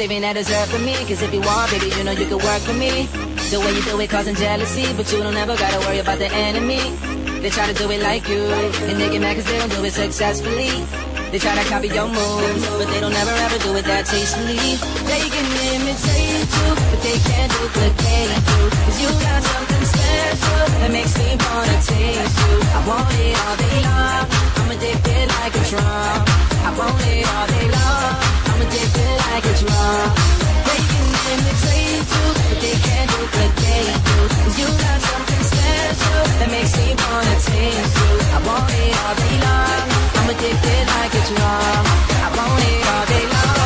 saving that dessert for me? Cause if you want, baby, you know you can work for me. The way you do it causing jealousy, but you don't ever gotta worry about the enemy. They try to do it like you, and they get mad cause they don't do it successfully. They try to copy your moves, but they don't ever ever do it that tastefully. They can imitate you, but they can't duplicate you. Cause you got something special that makes me wanna taste you. I want it all day long, addicted like a drum. I want it all day long, I'm addicted like it's wrong. They can imitate you, but they can't duplicate you. Cause you got something special that makes me wanna taste you. I want it all day long, I'm addicted like it's wrong. I want it all day long,